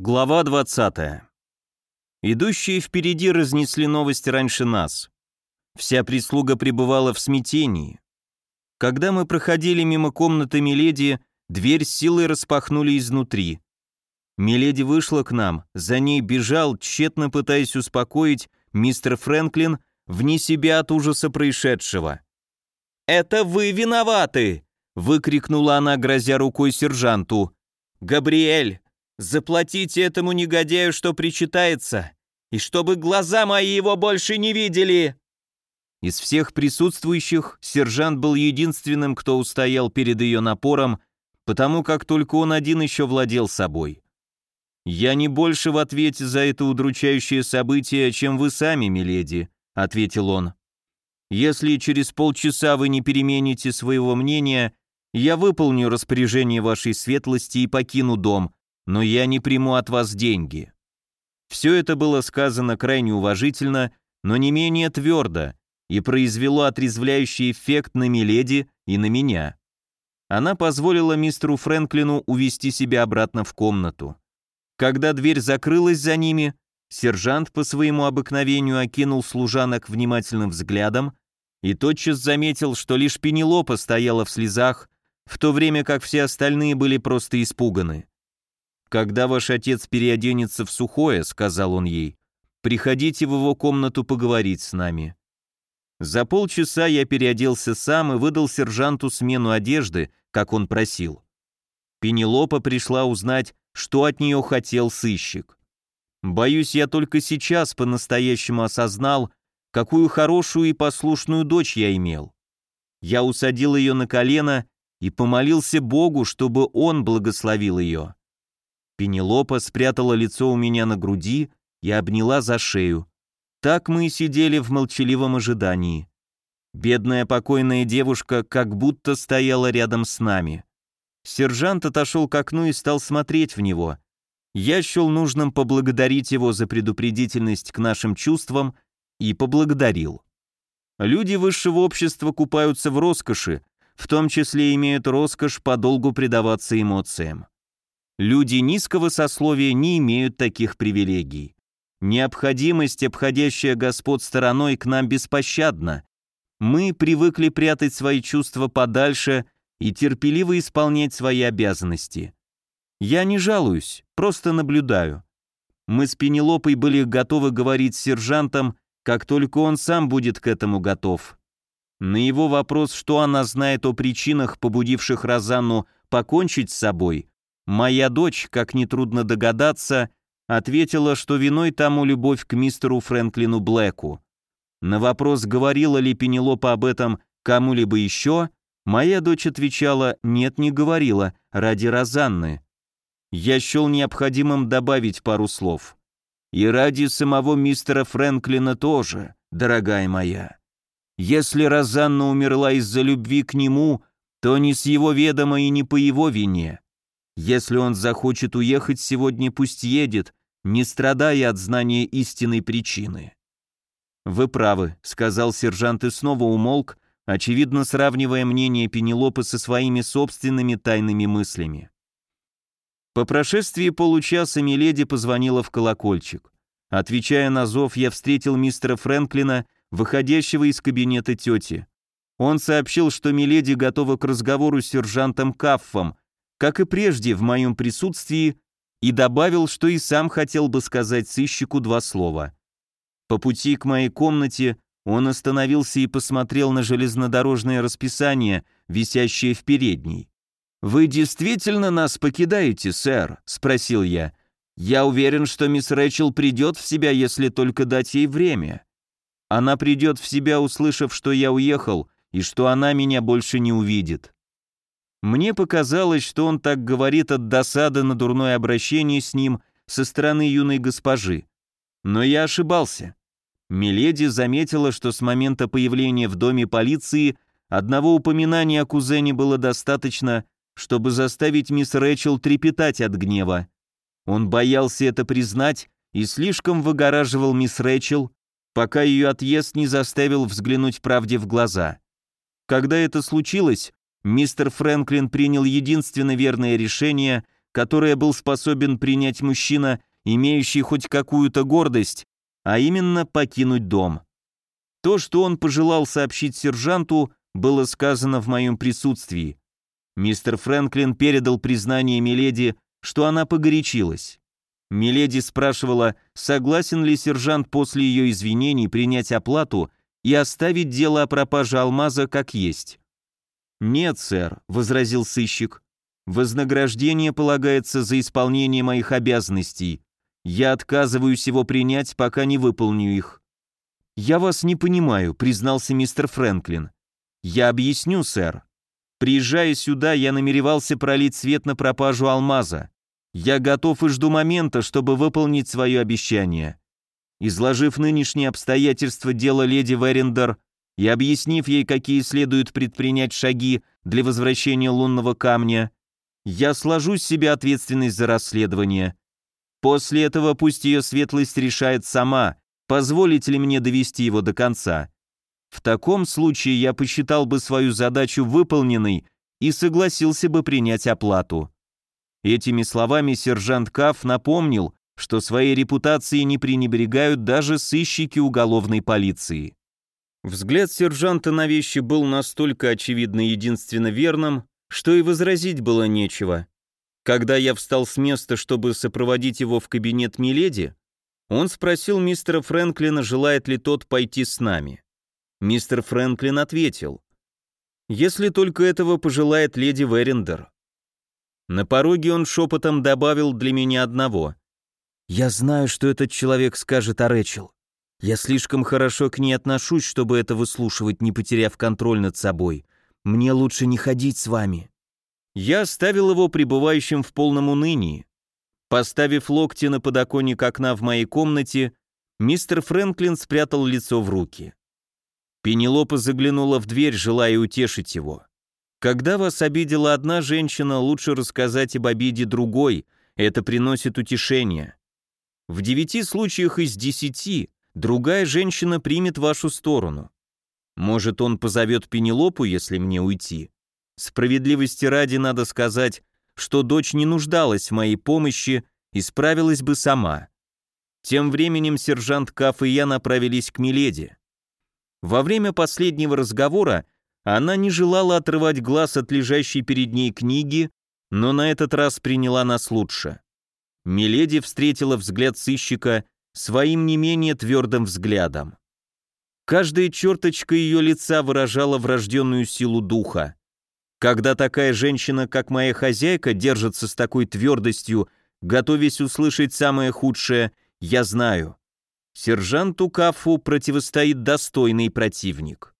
Глава 20. Идущие впереди разнесли новость раньше нас. Вся прислуга пребывала в смятении. Когда мы проходили мимо комнаты Миледи, дверь с силой распахнули изнутри. Миледи вышла к нам, за ней бежал, тщетно пытаясь успокоить мистер Фрэнклин вне себя от ужаса происшедшего. «Это вы виноваты!» — выкрикнула она, грозя рукой сержанту. «Габриэль, Заплатите этому негодяю, что причитается, и чтобы глаза мои его больше не видели!» Из всех присутствующих сержант был единственным, кто устоял перед ее напором, потому как только он один еще владел собой. «Я не больше в ответе за это удручающее событие, чем вы сами, миледи», — ответил он. «Если через полчаса вы не перемените своего мнения, я выполню распоряжение вашей светлости и покину дом, но я не приму от вас деньги». Все это было сказано крайне уважительно, но не менее твердо, и произвело отрезвляющий эффект на Миледи и на меня. Она позволила мистеру Фрэнклину увести себя обратно в комнату. Когда дверь закрылась за ними, сержант по своему обыкновению окинул служанок внимательным взглядом и тотчас заметил, что лишь Пенелопа стояла в слезах, в то время как все остальные были просто испуганы. «Когда ваш отец переоденется в сухое», — сказал он ей, — «приходите в его комнату поговорить с нами». За полчаса я переоделся сам и выдал сержанту смену одежды, как он просил. Пенелопа пришла узнать, что от нее хотел сыщик. Боюсь, я только сейчас по-настоящему осознал, какую хорошую и послушную дочь я имел. Я усадил ее на колено и помолился Богу, чтобы он благословил ее. Пенелопа спрятала лицо у меня на груди и обняла за шею. Так мы и сидели в молчаливом ожидании. Бедная покойная девушка как будто стояла рядом с нами. Сержант отошел к окну и стал смотреть в него. Я счел нужным поблагодарить его за предупредительность к нашим чувствам и поблагодарил. Люди высшего общества купаются в роскоши, в том числе имеют роскошь подолгу предаваться эмоциям. Люди низкого сословия не имеют таких привилегий. Необходимость, обходящая господ стороной, к нам беспощадна. Мы привыкли прятать свои чувства подальше и терпеливо исполнять свои обязанности. Я не жалуюсь, просто наблюдаю. Мы с Пенелопой были готовы говорить с сержантом, как только он сам будет к этому готов. На его вопрос, что она знает о причинах, побудивших Розанну покончить с собой, Моя дочь, как нетрудно догадаться, ответила, что виной тому любовь к мистеру Фрэнклину Блэку. На вопрос, говорила ли Пенелопа об этом кому-либо еще, моя дочь отвечала «нет, не говорила, ради Розанны». Я счел необходимым добавить пару слов. «И ради самого мистера Фрэнклина тоже, дорогая моя. Если Розанна умерла из-за любви к нему, то не с его ведома и не по его вине. Если он захочет уехать сегодня, пусть едет, не страдая от знания истинной причины. «Вы правы», — сказал сержант и снова умолк, очевидно сравнивая мнение Пенелопы со своими собственными тайными мыслями. По прошествии получаса Миледи позвонила в колокольчик. Отвечая на зов, я встретил мистера Фрэнклина, выходящего из кабинета тети. Он сообщил, что Миледи готова к разговору с сержантом Каффом, как и прежде в моем присутствии, и добавил, что и сам хотел бы сказать сыщику два слова. По пути к моей комнате он остановился и посмотрел на железнодорожное расписание, висящее в передней. «Вы действительно нас покидаете, сэр?» — спросил я. «Я уверен, что мисс Рэчел придет в себя, если только дать ей время. Она придет в себя, услышав, что я уехал, и что она меня больше не увидит». Мне показалось, что он так говорит от досады на дурное обращение с ним со стороны юной госпожи. Но я ошибался. Миледи заметила, что с момента появления в доме полиции одного упоминания о кузене было достаточно, чтобы заставить мисс Рэчел трепетать от гнева. Он боялся это признать и слишком выгораживал мисс Рэчел, пока ее отъезд не заставил взглянуть правде в глаза. Когда это случилось, мистер Фрэнклин принял единственно верное решение, которое был способен принять мужчина, имеющий хоть какую-то гордость, а именно покинуть дом. То, что он пожелал сообщить сержанту, было сказано в моем присутствии. Мистер Фрэнклин передал признание Миледи, что она погорячилась. Миледи спрашивала, согласен ли сержант после ее извинений принять оплату и оставить дело о пропаже алмаза как есть. «Нет, сэр», — возразил сыщик. «Вознаграждение полагается за исполнение моих обязанностей. Я отказываюсь его принять, пока не выполню их». «Я вас не понимаю», — признался мистер Фрэнклин. «Я объясню, сэр. Приезжая сюда, я намеревался пролить свет на пропажу алмаза. Я готов и жду момента, чтобы выполнить свое обещание. Изложив нынешние обстоятельства дела леди Верендер и объяснив ей, какие следует предпринять шаги для возвращения лунного камня, я сложу с себя ответственность за расследование. После этого пусть ее светлость решает сама, позволить ли мне довести его до конца. В таком случае я посчитал бы свою задачу выполненной и согласился бы принять оплату. Этими словами сержант Каф напомнил, что своей репутацией не пренебрегают даже сыщики уголовной полиции. Взгляд сержанта на вещи был настолько очевидно единственно верным, что и возразить было нечего. Когда я встал с места, чтобы сопроводить его в кабинет Миледи, он спросил мистера Фрэнклина, желает ли тот пойти с нами. Мистер Фрэнклин ответил, «Если только этого пожелает леди Верендер». На пороге он шепотом добавил для меня одного. «Я знаю, что этот человек скажет о Рэчел. Я слишком хорошо к ней отношусь, чтобы это выслушивать, не потеряв контроль над собой. Мне лучше не ходить с вами». Я оставил его пребывающим в полном унынии. Поставив локти на подоконник окна в моей комнате, мистер Фрэнклин спрятал лицо в руки. Пенелопа заглянула в дверь, желая утешить его. Когда вас обидела одна женщина, лучше рассказать об обиде другой, это приносит утешение. В девяти случаях из десяти другая женщина примет вашу сторону. Может, он позовет Пенелопу, если мне уйти? Справедливости ради надо сказать, что дочь не нуждалась в моей помощи и справилась бы сама. Тем временем сержант Каф и я направились к Миледи. Во время последнего разговора она не желала отрывать глаз от лежащей перед ней книги, но на этот раз приняла нас лучше. Миледи встретила взгляд сыщика своим не менее твердым взглядом. Каждая черточка ее лица выражала врожденную силу духа. Когда такая женщина, как моя хозяйка, держится с такой твердостью, готовясь услышать самое худшее, я знаю. Сержанту Кафу противостоит достойный противник.